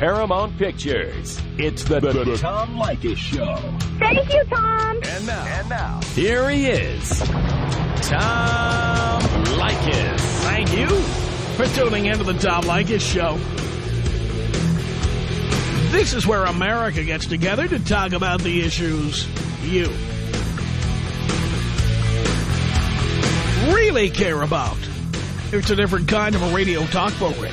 Paramount Pictures. It's the, the, the Tom Leykis Show. Thank you, Tom. And now, and now, here he is, Tom Leykis. Thank you for tuning into the Tom Leykis Show. This is where America gets together to talk about the issues you really care about. It's a different kind of a radio talk program.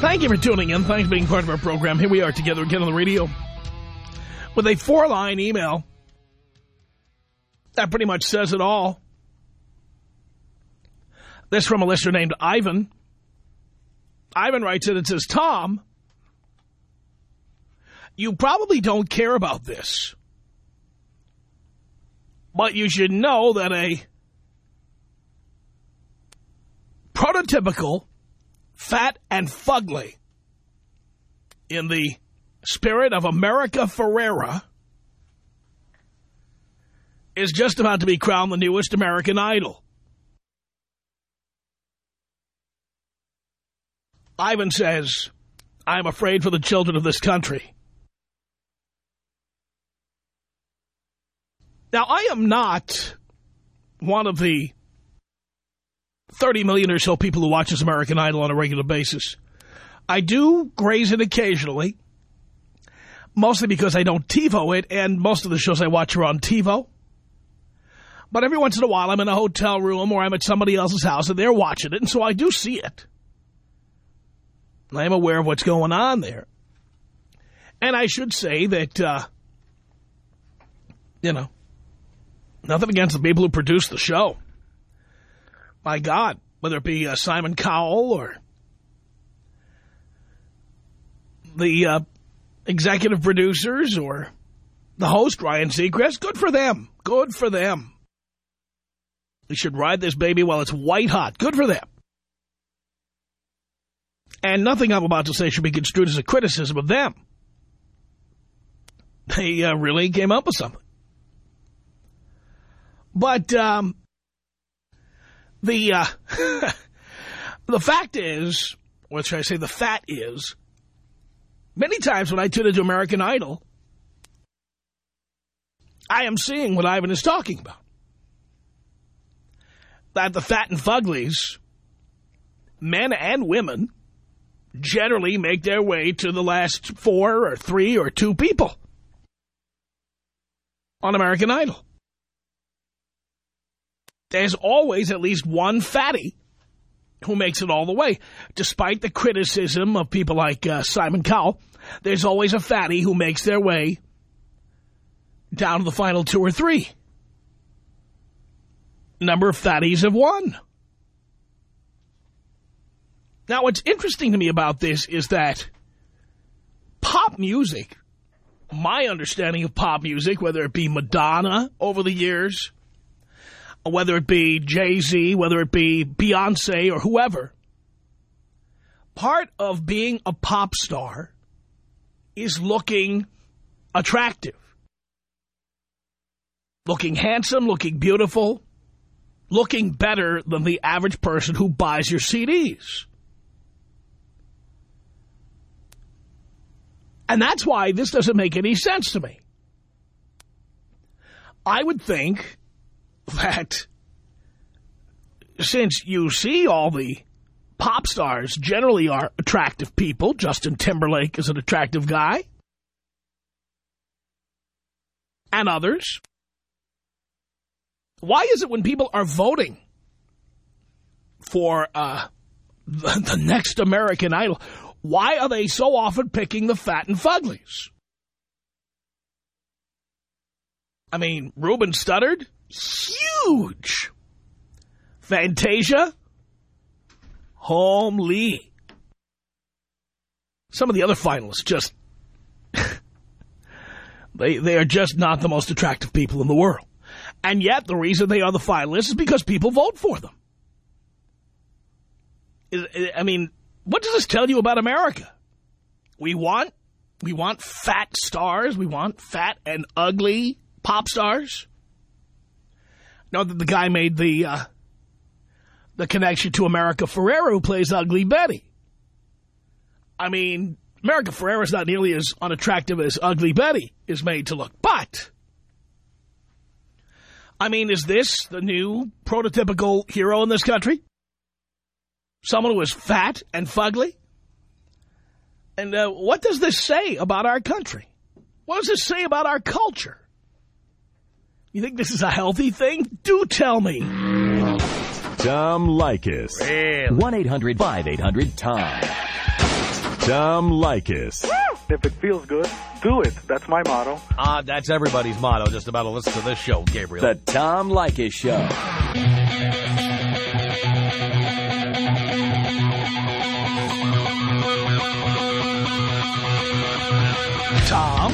Thank you for tuning in. Thanks for being part of our program. Here we are together again on the radio with a four-line email. That pretty much says it all. This from a listener named Ivan. Ivan writes it. and says, Tom, you probably don't care about this. But you should know that a prototypical fat and fugly in the spirit of America Ferrera is just about to be crowned the newest American Idol. Ivan says, I'm afraid for the children of this country. Now, I am not one of the 30 million or so people who watches American Idol on a regular basis. I do graze it occasionally, mostly because I don't TiVo it, and most of the shows I watch are on TiVo. But every once in a while, I'm in a hotel room or I'm at somebody else's house, and they're watching it, and so I do see it. I am aware of what's going on there. And I should say that, uh, you know, nothing against the people who produce the show. My God, whether it be uh, Simon Cowell or the uh, executive producers or the host, Ryan Seacrest, good for them. Good for them. We should ride this baby while it's white hot. Good for them. And nothing I'm about to say should be construed as a criticism of them. They uh, really came up with something. But um, the uh, the fact is, what should I say, the fat is, many times when I tune into American Idol, I am seeing what Ivan is talking about. That the fat and fuglies, men and women, generally make their way to the last four or three or two people on American Idol there's always at least one fatty who makes it all the way. Despite the criticism of people like uh, Simon Cowell, there's always a fatty who makes their way down to the final two or three. Number of fatties have won. Now, what's interesting to me about this is that pop music, my understanding of pop music, whether it be Madonna over the years whether it be Jay-Z, whether it be Beyonce or whoever, part of being a pop star is looking attractive. Looking handsome, looking beautiful, looking better than the average person who buys your CDs. And that's why this doesn't make any sense to me. I would think that since you see all the pop stars generally are attractive people, Justin Timberlake is an attractive guy, and others, why is it when people are voting for uh, the, the next American Idol, why are they so often picking the fat and fuglies? I mean, Ruben Studdard, huge. Fantasia, homely. Some of the other finalists just... they, they are just not the most attractive people in the world. And yet, the reason they are the finalists is because people vote for them. I mean, what does this tell you about America? We want, we want fat stars. We want fat and ugly pop stars. Know that the guy made the uh, the connection to America Ferrera, who plays Ugly Betty. I mean, America Ferrera is not nearly as unattractive as Ugly Betty is made to look. But, I mean, is this the new prototypical hero in this country? Someone who is fat and fugly? And uh, what does this say about our country? What does this say about our culture? You think this is a healthy thing? Do tell me. Tom Leykis. Really? 1-800-5800-TOM. Tom Leykis. If it feels good, do it. That's my motto. Ah, that's everybody's motto, just about to listen to this show, Gabriel. The Tom Leykis Show. Tom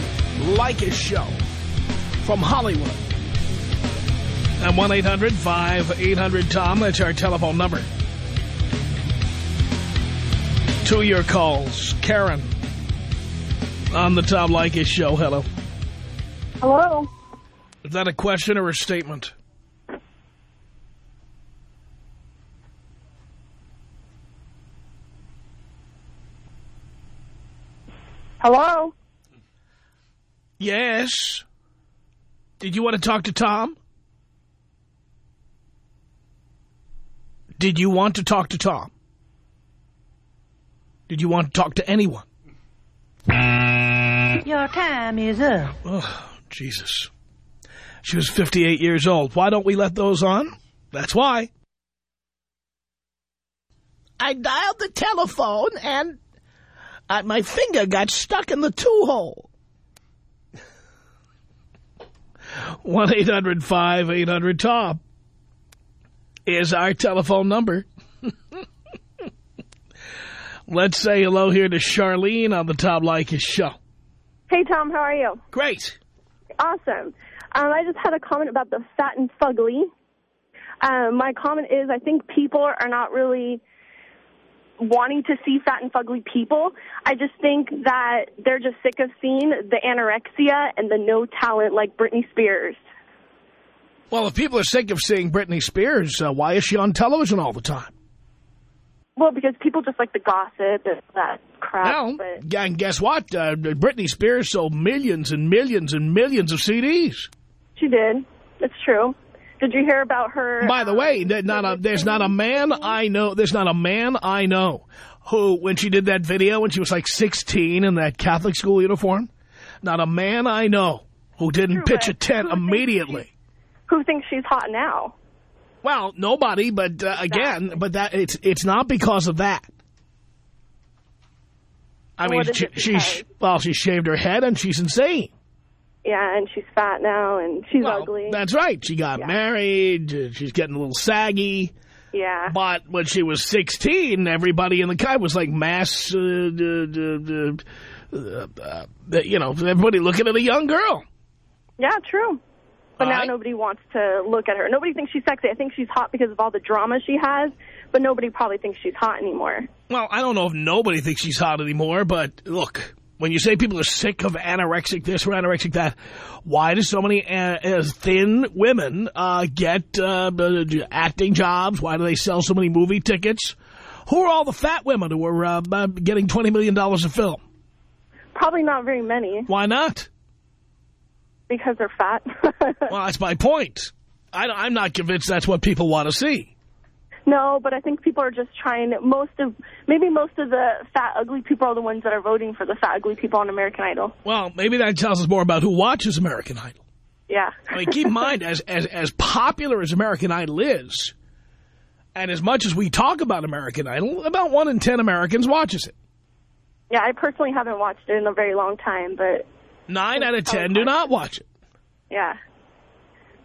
Leykis Show from Hollywood. At 1-800-5800-TOM, that's our telephone number. To your calls. Karen on the Tom Leykis Show. Hello. Hello. Is that a question or a statement? Hello. Yes. Did you want to talk to Tom? Did you want to talk to Tom? Did you want to talk to anyone? Your time is up. Oh, Jesus. She was 58 years old. Why don't we let those on? That's why. I dialed the telephone and uh, my finger got stuck in the two-hole. 1-800-5800-TOM is our telephone number. Let's say hello here to Charlene on the Tom Leykis show. Hey, Tom. How are you? Great. Awesome. Um, I just had a comment about the fat and fugly. Um, my comment is I think people are not really wanting to see fat and fugly people. I just think that they're just sick of seeing the anorexia and the no talent like Britney Spears. Well, if people are sick of seeing Britney Spears, uh, why is she on television all the time? Well, because people just like the gossip and that crap. Well, but and guess what? Uh, Britney Spears sold millions and millions and millions of CDs. she did. It's true. Did you hear about her? By the um, way, there's not a, there's not a man I know, there's not a man I know who, when she did that video when she was like 16 in that Catholic school uniform, not a man I know who didn't True, pitch a tent immediately. Who thinks she's hot now? Well, nobody, but uh, again, but that it's it's not because of that. I mean, she, she's well, she shaved her head and she's insane. Yeah, and she's fat now, and she's Well, ugly. That's right. She got Yeah. married. uh, She's getting a little saggy. yeah. But when she was 16, everybody in the car was like mass, uh, uh, uh, uh, uh, you know, everybody looking at a young girl. Yeah, true. But All now right. nobody wants to look at her. Nobody thinks she's sexy. I think she's hot because of all the drama she has, but nobody probably thinks she's hot anymore. Well, I don't know if nobody thinks she's hot anymore, but look, when you say people are sick of anorexic this or anorexic that, why do so many uh, uh, thin women uh, get uh, acting jobs? Why do they sell so many movie tickets? Who are all the fat women who are uh, uh, getting $20 million a film? Probably not very many Why not? Because they're fat. Well, that's my point. I, I'm not convinced that's what people want to see. no, but I think people are just trying. Most of maybe most of the fat ugly people are the ones that are voting for the fat ugly people on American Idol. Well, maybe that tells us more about who watches American Idol. Yeah. I mean, keep in mind, as, as, as popular as American Idol is, and as much as we talk about American Idol, about one in ten Americans watches it. yeah, I personally haven't watched it in a very long time, but Nine out of ten do not watch it. yeah.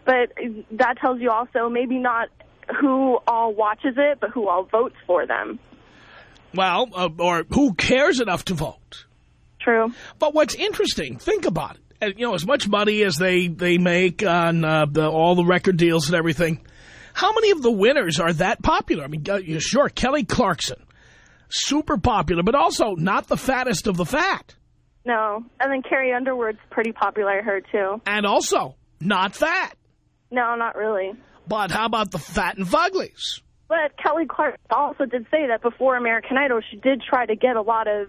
But that tells you also maybe not who all watches it, but who all votes for them. Well, uh, or who cares enough to vote? True. But what's interesting, think about it. And, you know, as much money as they, they make on uh, the, all the record deals and everything, how many of the winners are that popular? I mean, uh, sure, Kelly Clarkson, super popular, but also not the fattest of the fat. No. And then Carrie Underwood's pretty popular, I heard, too. And also not fat. No, not really. But how about the fat and fuglies? But Kelly Clark also did say that before American Idol, she did try to get a lot of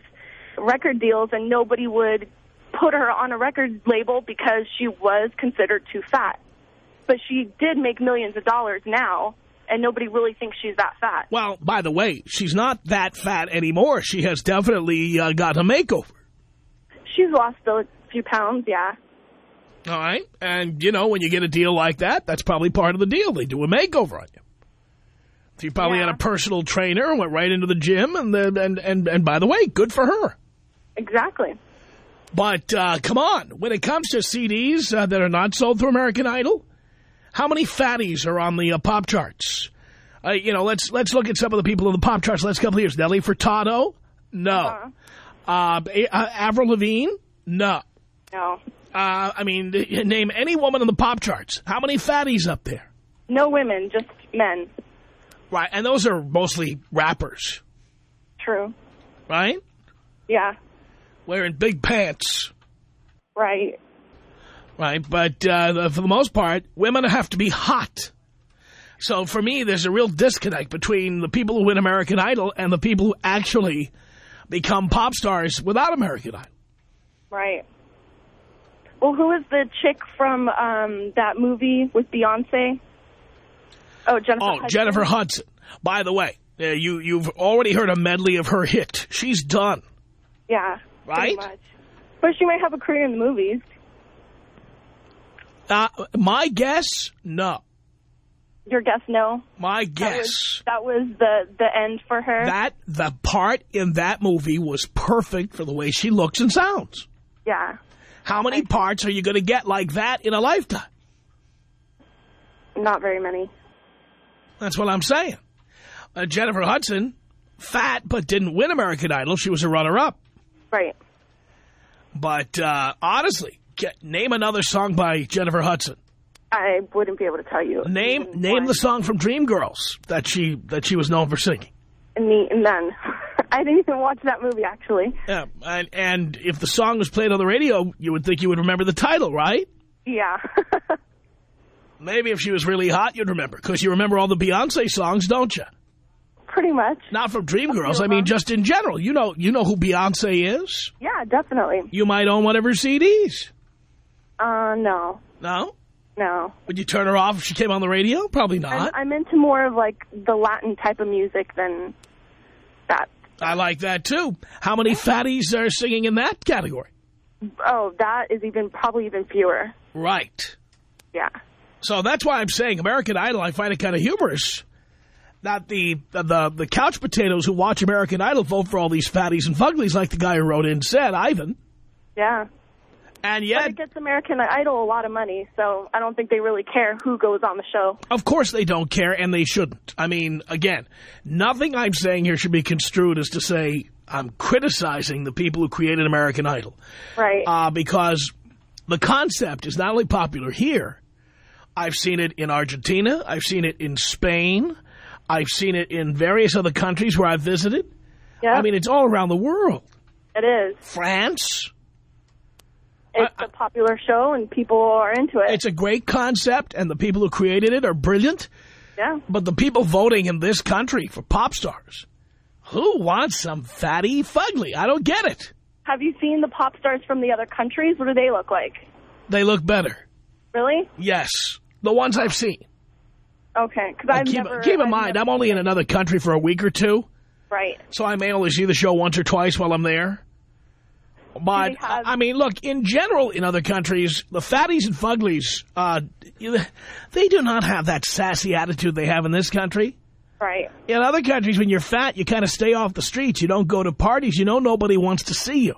record deals, and nobody would put her on a record label because she was considered too fat. But she did make millions of dollars now, and nobody really thinks she's that fat. Well, by the way, she's not that fat anymore. She has definitely uh, got a makeover. She's lost a few pounds, yeah. All right. And, you know, when you get a deal like that, that's probably part of the deal. They do a makeover on you. So you probably Yeah. had a personal trainer, and went right into the gym, and, then and, and, and by the way, good for her. Exactly. But uh, come on, when it comes to CDs uh, that are not sold through American Idol, how many fatties are on the uh, pop charts? Uh, you know, let's let's look at some of the people in the pop charts the last couple of years. Nelly Furtado? No. Uh-huh. Uh, uh, Avril Lavigne? No. No. Uh, I mean, name any woman in the pop charts. How many fatties up there? No women, just men. Right, and those are mostly rappers, True. right? Yeah. Wearing big pants, Right. right? But uh, for the most part, women have to be hot. So for me, there's a real disconnect between the people who win American Idol and the people who actually become pop stars without American Idol. Right. Well, who is the chick from um, that movie with Beyonce? Oh, Jennifer. Oh, Hudson. Jennifer Hudson. By the way, uh, you, you've already heard a medley of her hit. She's done. Yeah. Right? Much. But she might have a career in the movies. Uh, my guess, no. Your guess, no. My That guess. was, that was the the end for her. That the part in that movie was perfect for the way she looks and sounds. yeah. How many parts are you going to get like that in a lifetime? Not very many. That's what I'm saying. Uh, Jennifer Hudson, fat but didn't win American Idol. She was a runner-up. Right. But uh, honestly, get, name another song by Jennifer Hudson. I wouldn't be able to tell you. Name name one. the song from Dreamgirls that she that she was known for singing. Me and then. I didn't even watch that movie actually. Yeah, and, and if the song was played on the radio, you would think you would remember the title, right? Yeah. Maybe if she was really hot, you'd remember, because you remember all the Beyonce songs, don't you? Pretty much. Not from Dreamgirls. I mean, just in general. You know, you know who Beyonce is. Yeah, definitely. You might own one of her CDs. Uh, no. No? No. Would you turn her off if she came on the radio? Probably I'm, not. I'm into more of like the Latin type of music than that. I like that too. How many fatties are singing in that category? Oh, that is even probably even fewer. Right. Yeah. So that's why I'm saying American Idol, I find it kind of humorous that the, the the couch potatoes who watch American Idol vote for all these fatties and fuglies like the guy who wrote in said, Ivan. Yeah. And But yet, it gets American Idol a lot of money, so I don't think they really care who goes on the show. of course they don't care and they shouldn't. I mean, again, nothing I'm saying here should be construed as to say I'm criticizing the people who created American Idol. Right. uh, because the concept is not only popular here, I've seen it in Argentina, I've seen it in Spain, I've seen it in various other countries where I've visited. yeah, I mean, it's all around the world. it is. France, It's I- a popular show, and people are into it. it's a great concept, and the people who created it are brilliant, yeah. but the people voting in this country for pop stars, who wants some fatty fugly? I don't get it. Have you seen the pop stars from the other countries? What do they look like? They look better. Really? Yes, the ones I've seen. Okay. Because I've keep, never. keep in I've mind, I'm only in another country for a week or two. Right. So I may only see the show once or twice while I'm there. But, have- I mean, look, in general, in other countries, the fatties and fuglies, uh, they do not have that sassy attitude they have in this country. Right. In other countries, when you're fat, you kind of stay off the streets. You don't go to parties. You know nobody wants to see you.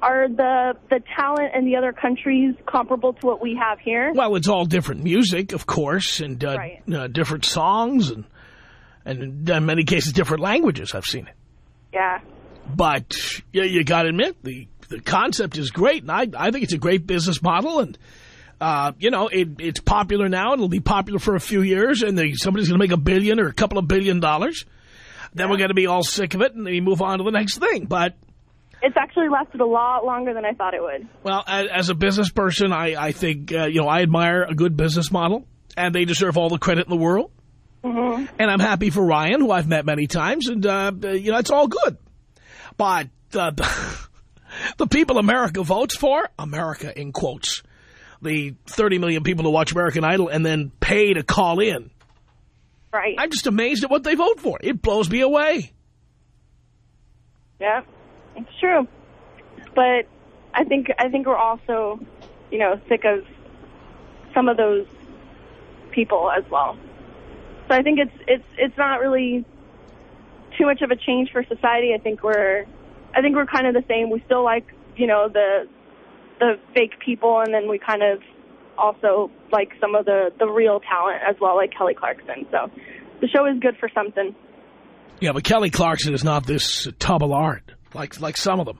Are the the talent in the other countries comparable to what we have here? Well, it's all different music, of course, and uh, Right. uh, different songs, and, and in many cases, different languages. I've seen it. Yeah. But yeah, you got to admit, the, the concept is great. And I, I think it's a great business model. And, uh, you know, it, it's popular now. It'll be popular for a few years. And they, somebody's going to make a billion or a couple of billion dollars. Then we're going to be all sick of it and then you move on to the next thing. But, It's actually lasted a lot longer than I thought it would. well, as, as a business person, I, I think, uh, you know, I admire a good business model. And they deserve all the credit in the world. And I'm happy for Ryan, who I've met many times. And, uh, you know, it's all good. But uh, the people America votes for, America in quotes, the 30 million people who watch American Idol and then pay to call in, Right. I'm just amazed at what they vote for. It blows me away. Yeah, it's true. But I think I think we're also, you know, sick of some of those people as well. So I think it's it's it's not really too much of a change for society. I think we're I think we're kind of the same. We still like, you know, the the fake people and then we kind of also like some of the the real talent as well like Kelly Clarkson. So the show is good for something. Yeah, but Kelly Clarkson is not this tub of lard like, like some of them.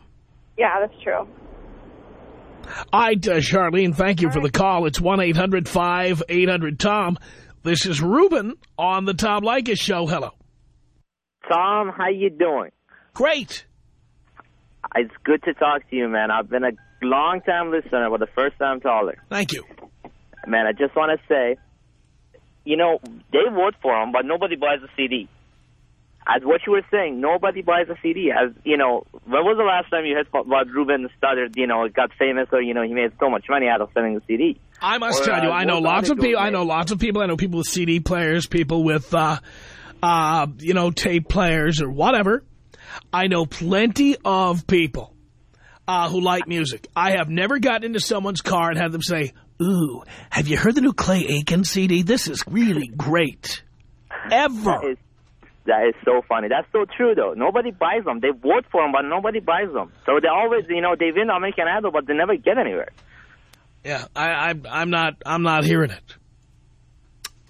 Yeah, that's true. All right, uh, Charlene, thank you for the call. It's 1-800-5800-TOM. This is Ruben on the Tom Leykis Show. Hello. Tom, how you doing? Great. It's good to talk to you, man. I've been a long-time listener, but the first time caller. Thank you. Man, I just want to say, you know, they vote for him, but nobody buys a CD. As what you were saying, nobody buys a CD. As you know, when was the last time you heard about Ruben Studdard? You know, got famous, or you know, he made so much money out of selling a CD. I must Or, tell you, uh, I know lots of people. I know lots of people. I know people with CD players, people with, uh, uh, you know, tape players or whatever. I know plenty of people uh, who like music. I have never gotten into someone's car and had them say, "Ooh, have you heard the new Clay Aiken CD? This is really great." Ever. That is, that is so funny. That's so true, though. Nobody buys them. They vote for them, but nobody buys them. So they always, you know, they win American Idol, but they never get anywhere. Yeah, I, I, I'm not. I'm not hearing it.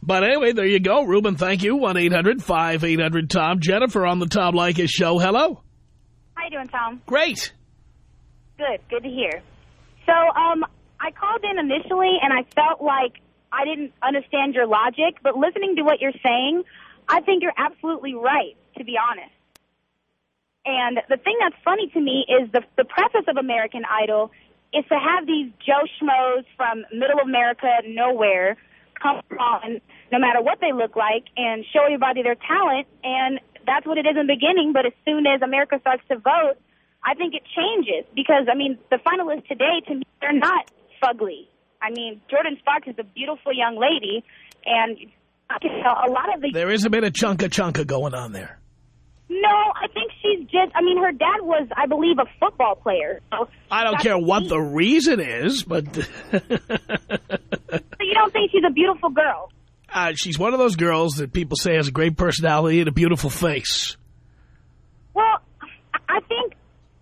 But anyway, there you go, Ruben. Thank you. One eight hundred five eight hundred Tom. Jennifer on the Tom Leykis show. Hello. How you doing, Tom? Great. Good. Good to hear. So, um, I called in initially, and I felt like I didn't understand your logic. But listening to what you're saying, I think you're absolutely right. To be honest. And the thing that's funny to me is the the preface of American Idol is to have these Joe schmoes from middle America, nowhere, come on, no matter what they look like, and show everybody their talent. And that's what it is in the beginning. But as soon as America starts to vote, I think it changes because I mean the finalists today to me they're not fugly. I mean Jordin Sparks is a beautiful young lady, and I can tell a lot of the There is a bit of chunka chunka going on there. No, I think she's just. I mean her dad was I believe a football player. So I don't care what the reason is, but So you don't think she's a beautiful girl? uh, she's one of those girls that people say has a great personality and a beautiful face. Well, I think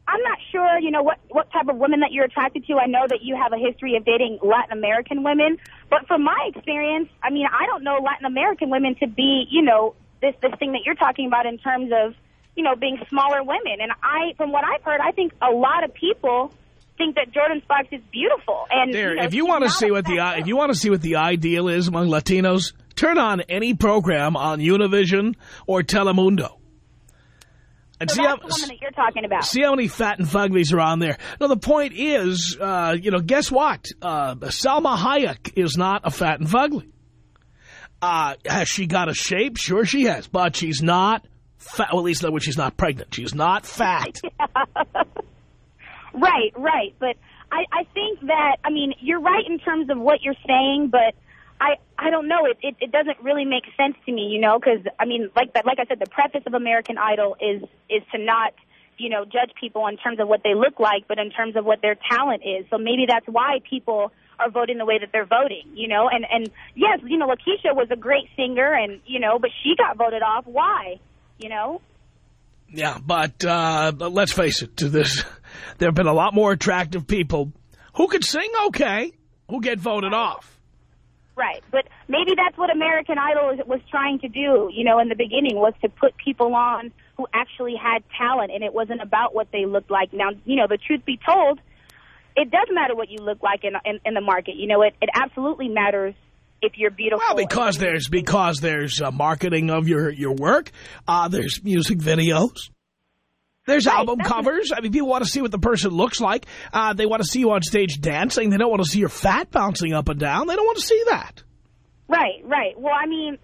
I'm not sure. You know what what type of women that you're attracted to. I know that you have a history of dating Latin American women, but from my experience, I mean, I don't know Latin American women to be, you know, this this thing that you're talking about in terms of, you know, being smaller women. And I, from what I've heard, I think a lot of people think that Jordin Sparks is beautiful. And There, you know, if you want to see what the fat if you want to see what the ideal is among Latinos, turn on any program on Univision or Telemundo. And so see how, the woman that you're talking about. see how many fat and fuglies are on there. No, the point is, uh, you know, guess what? Uh, Salma Hayek is not a fat and fugly. Uh, has she got a shape? Sure she has, but she's not fat. Well, at least when she's not pregnant. She's not fat. Right, right. But I, I think that, I mean, you're right in terms of what you're saying, but I, I don't know. It, it, it doesn't really make sense to me, you know, because, I mean, like like I said, the preface of American Idol is, is to not, you know, judge people in terms of what they look like, but in terms of what their talent is. So maybe that's why people are voting the way that they're voting, you know, and, and yes, you know, LaKisha was a great singer and, you know, but she got voted off. Why? You know? Yeah, but, uh, but let's face it, to this, there have been a lot more attractive people who could sing okay, who get voted off. Right, but maybe that's what American Idol was- was trying to do, you know, in the beginning, was to put people on who actually had talent, and it wasn't about what they looked like. Now, you know, the truth be told, it does matter what you look like in in, in the market. You know, it it absolutely matters if you're beautiful. Well, because there's because there's uh, marketing of your your work. Uh, there's music videos. There's Right, album covers. I mean, people want to see what the person looks like. Uh, they want to see you on stage dancing. They don't want to see your fat bouncing up and down. They don't want to see that. Right, right. Well, I mean,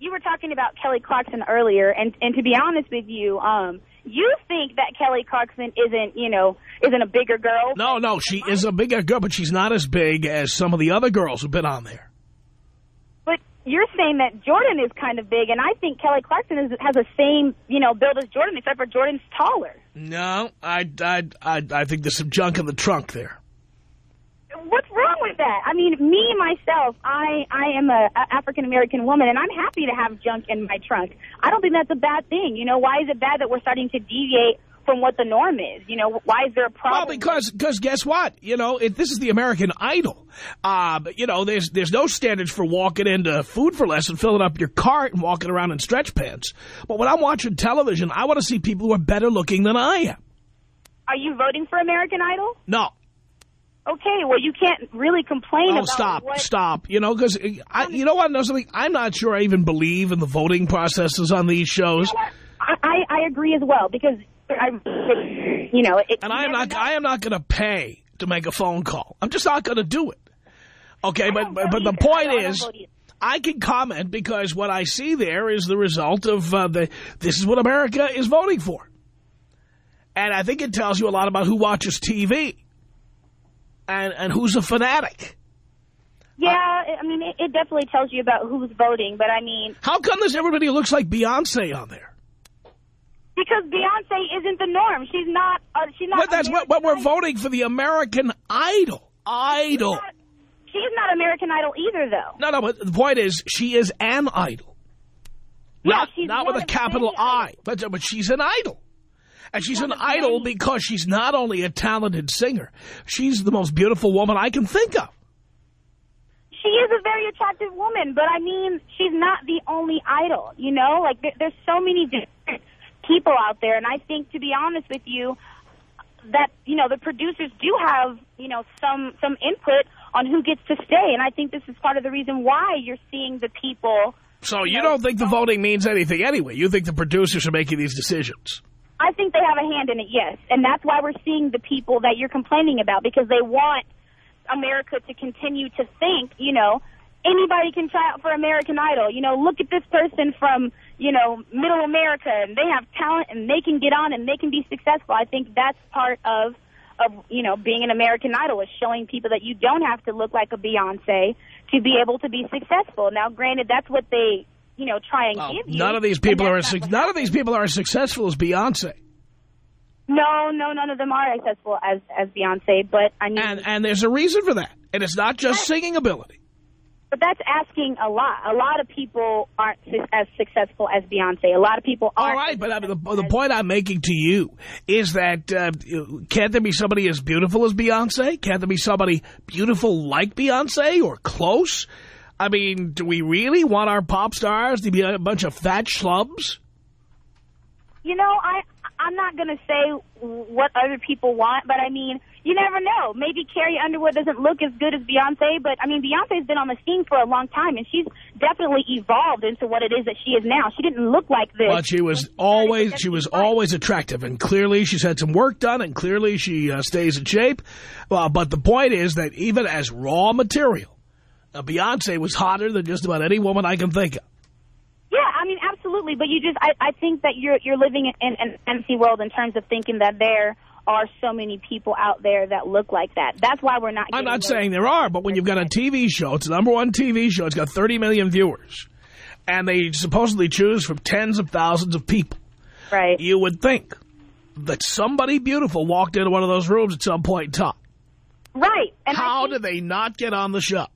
you were talking about Kelly Clarkson earlier, and and to be honest with you, um, you think that Kelly Clarkson isn't, you know, isn't a bigger girl. No, no, she is a bigger girl, but she's not as big as some of the other girls who've been on there. But you're saying that Jordin is kind of big, and I think Kelly Clarkson is, has the same, you know, build as Jordin, except for Jordin's taller. No, I, I, I, I think there's some junk in the trunk there. What's wrong with that? I mean, me myself, I I am a, a African American woman, and I'm happy to have junk in my trunk. I don't think that's a bad thing. You know, why is it bad that we're starting to deviate from what the norm is? You know, why is there a problem? Well, because because guess what? You know, it, this is the American Idol. Uh, but, you know, there's there's no standards for walking into Food for Less and filling up your cart and walking around in stretch pants. But when I'm watching television, I want to see people who are better looking than I am. Are you voting for American Idol? No. Okay, well, you can't really complain Oh, about stop, what... stop. You know, because, you know what, I know something? I'm not sure I even believe in the voting processes on these shows. I, I, I agree as well, because, I, you know... It, And I am not, I am not going to pay to make a phone call. I'm just not going to do it. Okay, but, but, but the point is, I can comment because what I see there is the result of uh, the, this is what America is voting for. And I think it tells you a lot about who watches TV and, and who's a fanatic. Yeah, I mean, it, it definitely tells you about who's voting, but I mean, How come there's everybody who looks like Beyonce on there? because Beyonce isn't the norm. She's not. Uh, she's not. But that's what, what we're voting for, the American Idol. Idol. She's not American Idol either, though. No, no, but the point is, she is an idol. Yeah, not she's not with a capital I, but, but she's an idol. And she's an idol because she's not only a talented singer, she's the most beautiful woman I can think of. She is a very attractive woman, but I mean, she's not the only idol. You know, like there, there's so many different people out there, and I think, to be honest with you, that you know the producers do have you know some some input on who gets to stay, and I think this is part of the reason why you're seeing the people. So you No. don't think the voting means anything anyway. You think the producers are making these decisions. I think they have a hand in it, yes, and that's why we're seeing the people that you're complaining about because they want America to continue to think, you know, anybody can try out for American Idol. You know, look at this person from, you know, middle America and they have talent and they can get on and they can be successful. I think that's part of of, you know, being an American Idol is showing people that you don't have to look like a Beyonce to be able to be successful. Now, granted, that's what they, you know, try and give you. none of these people are none of these people are as successful as Beyonce. No, no, none of them are accessible as as Beyonce. But I mean, And and there's a reason for that. And it's not just singing ability. but that's asking a lot. A lot of people aren't as successful as Beyonce. A lot of people aren't. right, but I mean, the, the point I'm making to you is that uh, can't there be somebody as beautiful as Beyonce? Can't there be somebody beautiful like Beyonce or close? I mean, do we really want our pop stars to be a bunch of fat schlubs? You know, I I'm not gonna say what other people want, but I mean, you never know. Maybe Carrie Underwood doesn't look as good as Beyonce, but I mean, Beyonce's been on the scene for a long time, and she's definitely evolved into what it is that she is now. She didn't look like this. But she was always she was always attractive, and clearly she's had some work done, and clearly she uh, stays in shape. Well, but the point is that even as raw material, uh, Beyonce was hotter than just about any woman I can think of. Yeah, I mean, absolutely. But you just, I, I think that you're you're living in an empty world in terms of thinking that there are so many people out there that look like that. That's why we're not. I'm not saying there are, but when you've got a TV show, it's the number one TV show, it's got 30 million viewers, and they supposedly choose from tens of thousands of people. right. You would think that somebody beautiful walked into one of those rooms at some point in time. Right. And How do they not get on the show?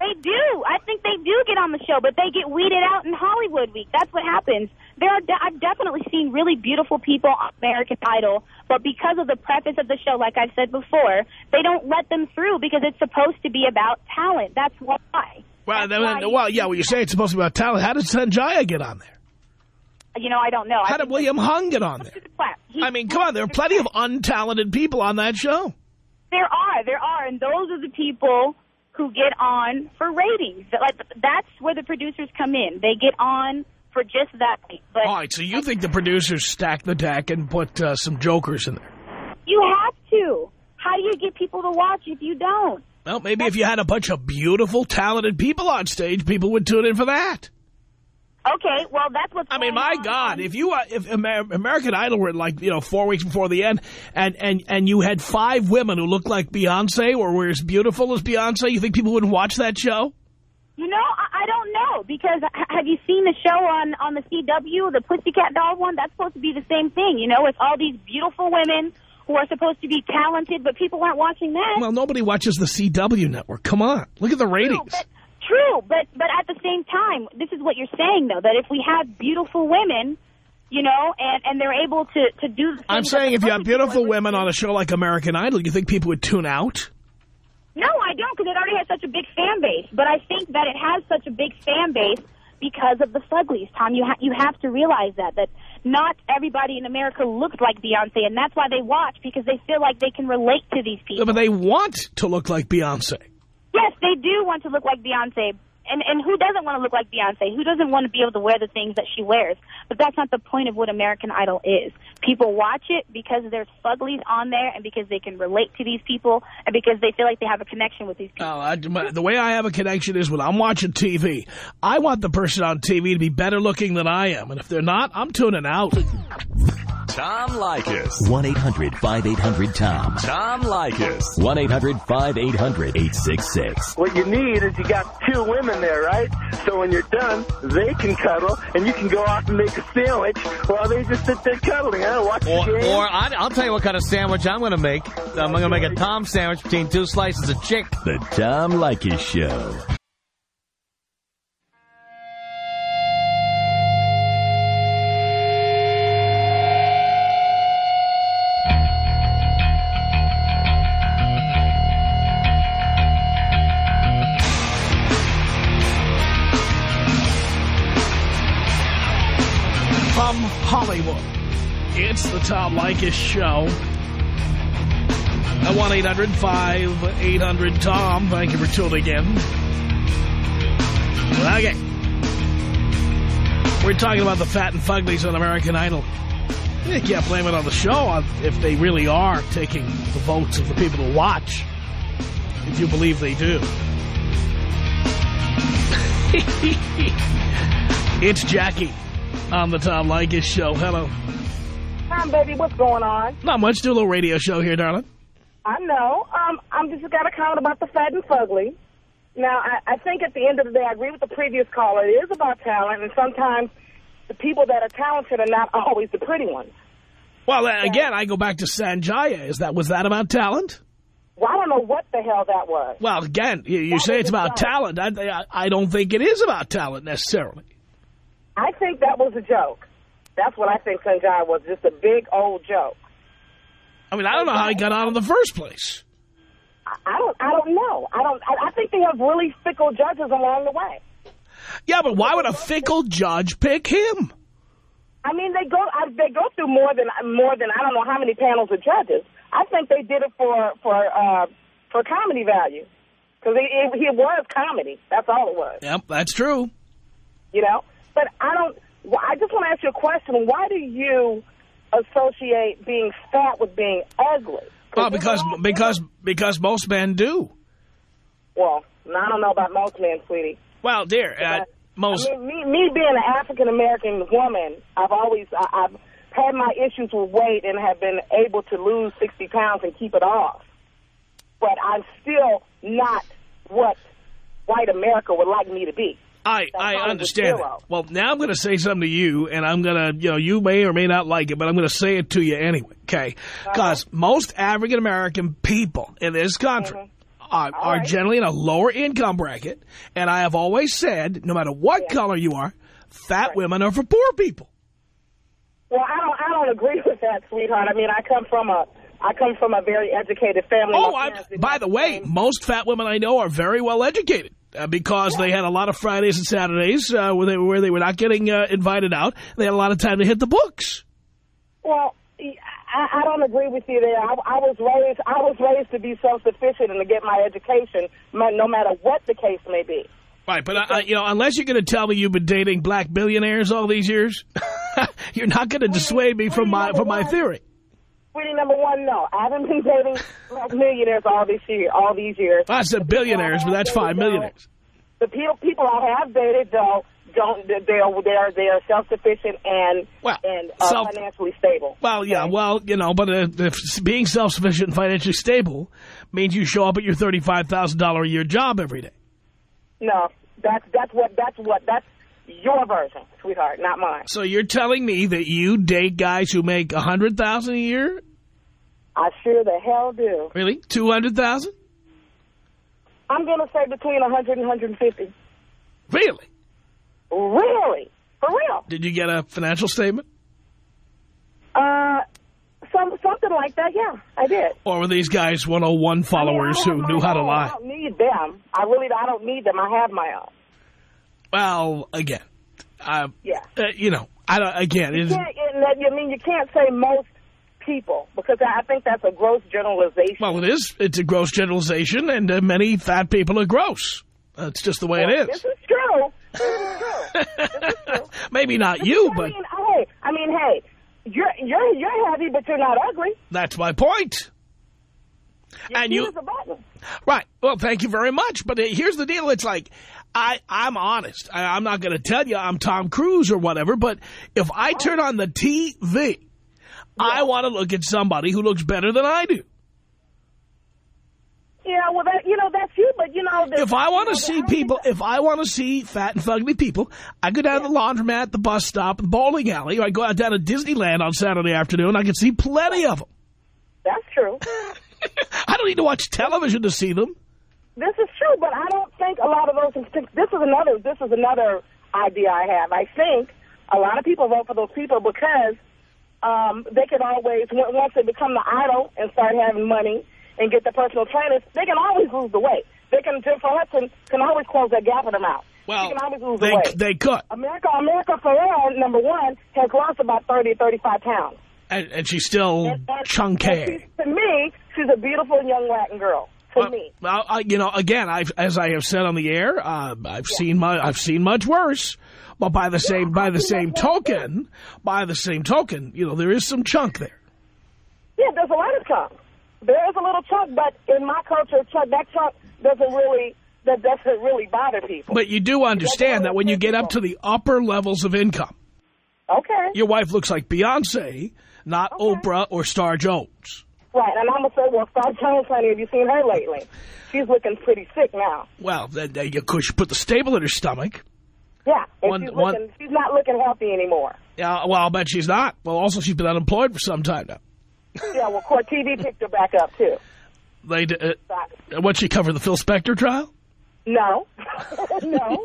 They do. I think they do get on the show, but they get weeded out in Hollywood Week. That's what happens. There are. De I've definitely seen really beautiful people on American Idol, but because of the preface of the show, like I've said before, they don't let them through because it's supposed to be about talent. That's why. Well, That's then, why- well, yeah, well, you say it's supposed to be about talent. How did Sanjaya get on there? you know, I don't know. How did William Hung get on there? he- I mean, come on, there are plenty of untalented people on that show. There are, there are, and those are the people who get on for ratings. Like that's where the producers come in. They get on for just that. But All right, so you think the producers stack the deck and put uh, some jokers in there? you have to. How do you get people to watch if you don't? Well, maybe if you had a bunch of beautiful, talented people on stage, people would tune in for that. Okay, well that's what's. I mean, my on. God, if you uh, if Amer American Idol were like you know four weeks before the end, and and and you had five women who looked like Beyonce or were as beautiful as Beyonce, you think people wouldn't watch that show? You know, I, I don't know because have you seen the show on on the CW, the Pussycat Doll one? That's supposed to be the same thing. You know, it's all these beautiful women who are supposed to be talented, but people aren't watching that. Well, nobody watches the CW network. Come on, look at the ratings. True, but but at the same time, this is what you're saying though that if we have beautiful women, you know, and and they're able to to do. The I'm saying if you have supposed to do beautiful women on a show like American Idol, you think people would tune out? No, I don't, because it already has such a big fan base. But I think that it has such a big fan base because of the Fuglies, Tom. You ha you have to realize that that not everybody in America looks like Beyonce, and that's why they watch because they feel like they can relate to these people. But they want to look like Beyonce. Yes, they do want to look like Beyonce. And and who doesn't want to look like Beyonce? Who doesn't want to be able to wear the things that she wears? But that's not the point of what American Idol is. People watch it because there's fuglies on there and because they can relate to these people and because they feel like they have a connection with these people. Oh, I, the way I have a connection is when I'm watching TV. I want the person on TV to be better looking than I am. And if they're not, I'm tuning out. Tom Leykis. 1-800-5800-TOM. Tom Leykis. 1-800-5800-866. What you need is you got two women there, right? So when you're done, they can cuddle, and you can go off and make a sandwich while they just sit there cuddling. I don't watch Or, the game. or I, I'll tell you what kind of sandwich I'm going to make. I'm going to make a Tom sandwich between two slices of chick. The Tom Leykis Show. Hollywood, it's the Tom Leykis Show. At 1-800-5800-TOM. Thank you for tuning in. Okay. We're talking about the fat and fuglies on American Idol. You can't blame it on the show if they really are taking the votes of the people to watch. If you believe they do. it's Jackie on the Tom Leykis Show. Hello. Tom, baby, what's going on? Not much. Do a little radio show here, darling. I know. Um, I'm just got a comment about the fat and fugly. Now, I, I think at the end of the day, I agree with the previous caller. It is about talent, and sometimes the people that are talented are not always the pretty ones. Well, uh, again, I go back to Sanjaya. Is that was that about talent? Well, I don't know what the hell that was. Well, again, you, you say it's about talent. I, I I don't think it is about talent necessarily. I think that was a joke. That's what I think Sanjay was, just a big old joke. I mean, I don't know how he got on in the first place. I- I don't. I don't know. I don't. I, I think they have really fickle judges along the way. Yeah, but why would a fickle judge pick him? I mean, they go. I, they go through more than more than I don't know how many panels of judges. I think they did it for for uh, for comedy value because it, it, it was comedy. That's all it was. Yep, that's true. You know. But I don't. I just want to ask you a question. Why do you associate being fat with being ugly? Well, because because because most men do. Well, I don't know about most men, sweetie. Well, dear, uh, most. I mean, me, me being an African American woman, I've always I, I've had my issues with weight and have been able to lose 60 pounds and keep it off. But I'm still not what white America would like me to be. I, I understand that. Well, now I'm going to say something to you, and I'm going to, you know, you may or may not like it, but I'm going to say it to you anyway, okay? Uh-huh. Because most African-American people in this country mm-hmm. are, are generally in a lower income bracket, and I have always said, no matter what color you are, fat women are for poor people. Well, I don't I don't agree with that, sweetheart. I mean, I come from a I come from a very educated family. Oh, I'm, parents did by the way, most fat women I know are very well educated. Uh, because they had a lot of Fridays and Saturdays uh, where, they, where they were not getting uh, invited out. They had a lot of time to hit the books. Well, I, I don't agree with you there. I, I was raised I was raised to be self-sufficient and to get my education, no matter what the case may be. Right, but, uh, you know, unless you're going to tell me you've been dating black billionaires all these years, you're not going to dissuade me from my from my theory. Sweetie, number one, no. I haven't been dating black millionaires all this year, all these years. I said billionaires, but that's fine, millionaires. The people people I have dated, though, don't they're they're they're self sufficient and well, and uh, self, financially stable. Well, yeah, well, you know, but uh, if being self sufficient and financially stable means you show up at your thirty five thousand dollar a year job every day. No, that's that's what that's what that's your version, sweetheart, not mine. So you're telling me that you date guys who make a hundred thousand a year? I sure the hell do. Really, two hundred thousand? I'm going to say between a hundred and hundred and fifty. Really? Really? For real? Did you get a financial statement? Uh, some something like that, yeah, I did. Or were these guys 101 followers I mean, who knew how to lie? I don't need them. I really I don't need them. I have my own. Well, again, uh, Yeah. uh, you know, I don't, again, You can't, I mean, you can't say most people because I think that's a gross generalization. well, it is. It's a gross generalization, and uh, many fat people are gross. That's just the way it is. This is. true. This is true. this is true. Maybe not you, I but mean, hey, I mean, hey, you're you're you're heavy, but you're not ugly. that's my point. And you- a button. Right. Well, thank you very much. But uh, here's the deal. It's like, I, I'm honest. I, I'm not going to tell you I'm Tom Cruise or whatever, but if I turn on the TV, I want to look at somebody who looks better than I do. Yeah, well, that you know that's you, but you know. If I want you to know, see people, if I want to see fat and fugly people, I go down to the laundromat, the bus stop, the bowling alley, or I go out down to Disneyland on Saturday afternoon. I can see plenty of them. That's true. I don't need to watch television to see them. This is true, but I don't think a lot of those. This is another. This is another idea I have. I think a lot of people vote for those people because um, they can always, on- once they become the idol and start having money and get the personal trainers, they can always lose the weight. They can. Jennifer Hudson can always close that gap in her mouth. Well, she can always lose they, the weight. they could. America, America Ferrera, number one, has lost about 30, 35 pounds. And, and she's still And- and- chunky. and she's- To me, she's a beautiful young Latin girl. To Well, me. well, I, you know, again, I've, as I have said on the air, uh, I've seen mu I've seen much worse. But by the same by the same token, by the same token, you know, there is some chunk there. Yeah, there's a lot of chunk. There is a little chunk, but in my culture, chunk, that chunk doesn't really that doesn't really bother people. But you do understand that when you get up to the upper levels of income, okay, your wife looks like Beyonce, not Oprah or Star Jones. Right. And I'm gonna say, well, Star Jones, honey, have you seen her lately? She's looking pretty sick now. Well, then, then you could put the stable in her stomach. Yeah, and One- she's one- She's not looking healthy anymore. Yeah, well, I'll bet she's not. Well, also, she's been unemployed for some time now. Yeah, well, Court TV picked her back up too. They, uh, what she cover the Phil Spector trial? No, no.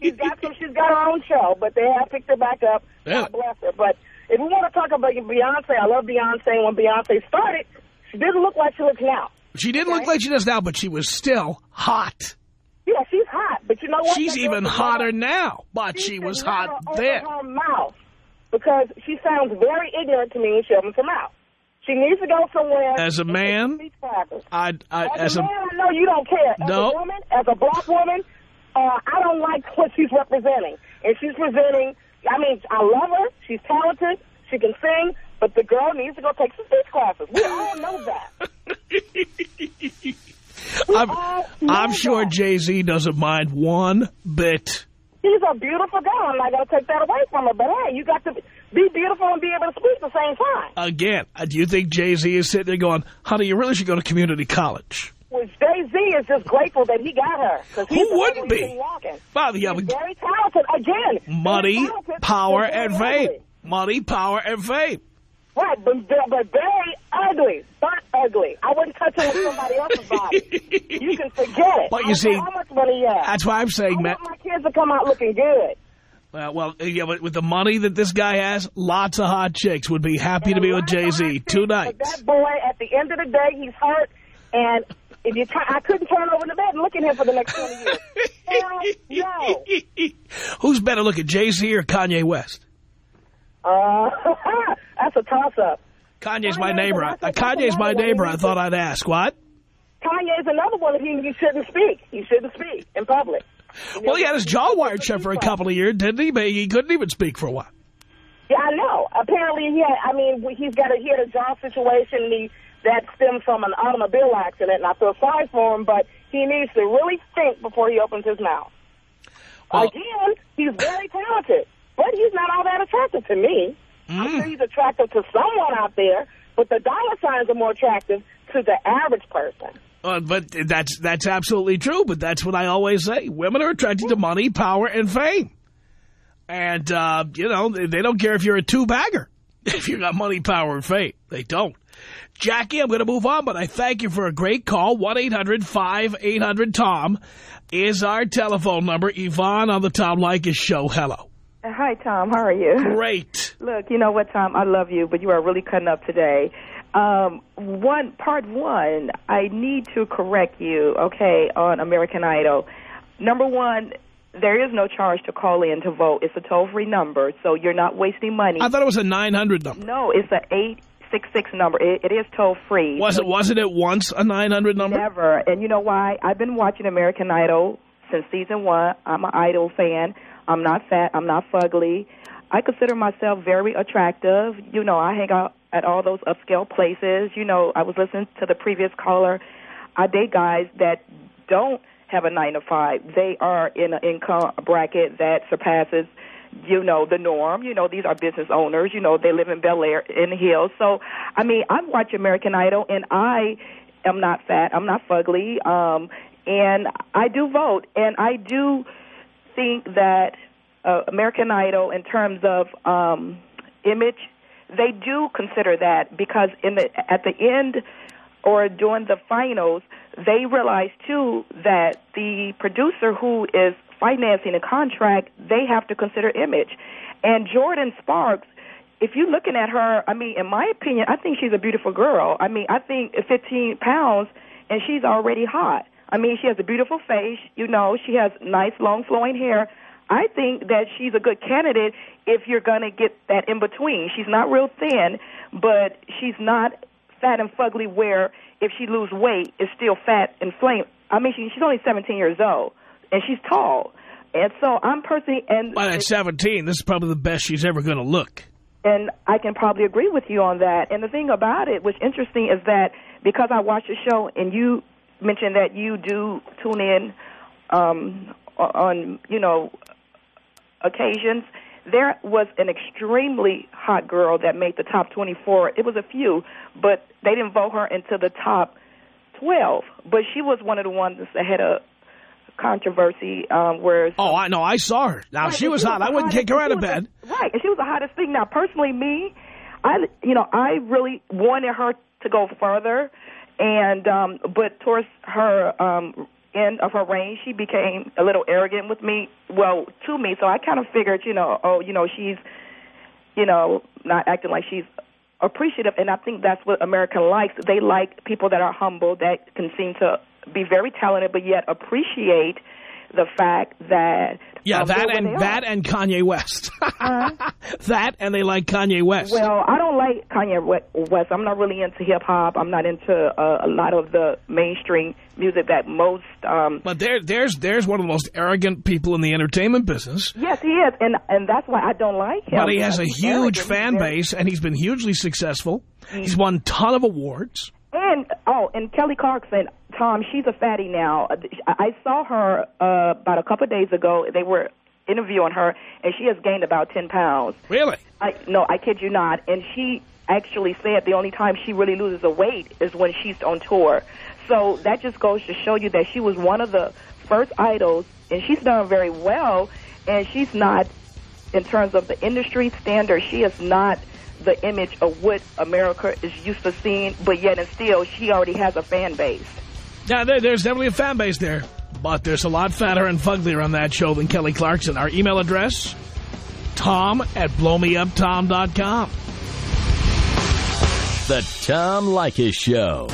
She's got some. She's got her own show, but they have picked her back up. Yeah. God bless her. But if we want to talk about Beyonce, I love Beyonce. When Beyonce started, she didn't look like she looks now. She didn't look like she does now, but she was still hot. Yeah, she's hot, but you know what? She's even hotter never- now, but she should was hot then. Her mouth because she sounds very ignorant to me when she opens her mouth. She needs to go somewhere. As a man. I, I, As, as a a, man, I know you don't care. As No. a woman, as a black woman, uh, I don't like what she's representing. And she's presenting, I mean, I love her. She's talented. She can sing. But the girl needs to go take some speech classes. We all know that. I'm, know I'm sure. Jay-Z doesn't mind one bit. She's a beautiful girl. I'm not going to take that away from her. But, hey, you got to be beautiful and be able to speak at the same time. Again, uh, do you think Jay-Z is sitting there going, honey, you really should go to community college? Well, Jay-Z is just grateful that he got her. he's Who wouldn't be? Father, yeah, He's very talented. Again, money, talented, power, and fame. Money, power, and fame. Right, but, but very ugly. Ugly. I wouldn't touch it with somebody else's body. you can forget it. But you don't see, how much money you have. That's why I'm saying, man. want my kids to come out looking good. Well, well, yeah, but with the money that this guy has, lots of hot chicks would be happy to be with Jay-Z But tonight. that boy, at the end of the day, he's hurt, and If you I couldn't turn over the bed and look at him for the next 20 years. Hell no. Who's better looking, Jay-Z or Kanye West? Uh, that's a toss-up. Kanye's my neighbor. but that's- that's Kanye's my neighbor. I thought I'd ask. What? Kanye's another one of you. You shouldn't speak. You shouldn't speak in public. Well, he had his jaw wired shut for a couple of years, didn't he? But he couldn't even speak for a while. Yeah, I know. Apparently, he had, I mean, he's got a, he had a jaw situation he, that stemmed from an automobile accident, and I feel sorry for him, but he needs to really think before he opens his mouth. Well- Again, he's very talented, but he's not all that attractive to me. I'm Mm. sure he's attractive to someone out there, but the dollar signs are more attractive to the average person. Uh, but that's that's absolutely true. But that's what I always say: women are attracted to money, power, and fame. And uh, you know they, they don't care if you're a two bagger if you got money, power, and fame. They don't. Jackie, I'm going to move on, but I thank you for a great call. One eight hundred five eight hundred Tom is our telephone number. Yvonne on the Tom Leykis show. Hello. Hi, Tom. How are you? Great. Look, you know what, Tom? I love you, but you are really cutting up today. Um, one part one, I need to correct you, okay, on American Idol. Number one, there is no charge to call in to vote. It's a toll-free number, so you're not wasting money. I thought it was a 900 number. No, it's a eight six six number. It, it is toll-free. Was it? Wasn't it once a 900 number? Never. And you know why? I've been watching American Idol since season one. I'm an Idol fan. I'm not fat. I'm not fugly. I consider myself very attractive. You know, I hang out at all those upscale places. You know, I was listening to the previous caller. I date guys that don't have a nine to five. They are in an income bracket that surpasses, you know, the norm. You know, these are business owners. You know, they live in Bel Air, in the hills. So, I mean, I watch American Idol, and I am not fat. I'm not fugly. Um, and I do vote, and I do think that uh, American Idol, in terms of um, image, they do consider that because in the at the end or during the finals, they realize too that the producer who is financing a contract, they have to consider image. And Jordin Sparks, if you're looking at her, I mean, in my opinion, I think she's a beautiful girl. I mean, I think 15 pounds and she's already hot. I mean, she has a beautiful face. You know, she has nice, long, flowing hair. I think that she's a good candidate if you're going to get that in between. She's not real thin, but she's not fat and fugly where if she lose weight, is still fat and flame. I mean, she, she's only 17 years old, and she's tall. And so I'm personally, and But at 17, this is probably the best she's ever going to look. and I can probably agree with you on that. And the thing about it, what's interesting, is that because I watch the show, and you mentioned that you do tune in um, on, you know, occasions. There was an extremely hot girl that made the top 24. It was a few, but they didn't vote her into the top 12. But she was one of the ones that had a controversy um, where Oh, I know. I saw her. Now, Right, she and was hot. I wouldn't kick her out of bed. the- right, and she was the hottest thing. Now, personally, me, I, you know, I really wanted her to go further, and um, but towards her um, end of her reign, she became a little arrogant with me. Well, to me, so I kind of figured, you know, oh, you know, she's, you know, not acting like she's appreciative, and I think that's what America likes. They like people that are humble, that can seem to be very talented, but yet appreciate the fact that Yeah, that and that and Kanye West. that and they like Kanye West. Well, I don't like Kanye West. I'm not really into hip hop. I'm not into uh, a lot of the mainstream music that most. Um, but there, there's there's one of the most arrogant people in the entertainment business. yes, he is, and and that's why I don't like him. But he has a huge arrogant. Fan base, and he's been hugely successful. He's won a ton of awards. And oh, and Kelly Clarkson, Tom, she's a fatty now. I I saw her uh, about a couple of days ago. They were interviewing her, and she has gained about ten pounds. Really? I no, I kid you not. And she actually said the only time she really loses a weight is when she's on tour. So that just goes to show you that she was one of the first idols, and she's done very well. And she's not, in terms of the industry standard, she is not the image of what America is used to seeing. But yet, and still, she already has a fan base. Yeah, there's definitely a fan base there. But there's a lot fatter and fugglier on that show than Kelly Clarkson. Our email address, tom at blowmeuptom.com. The Tom Leykis Show.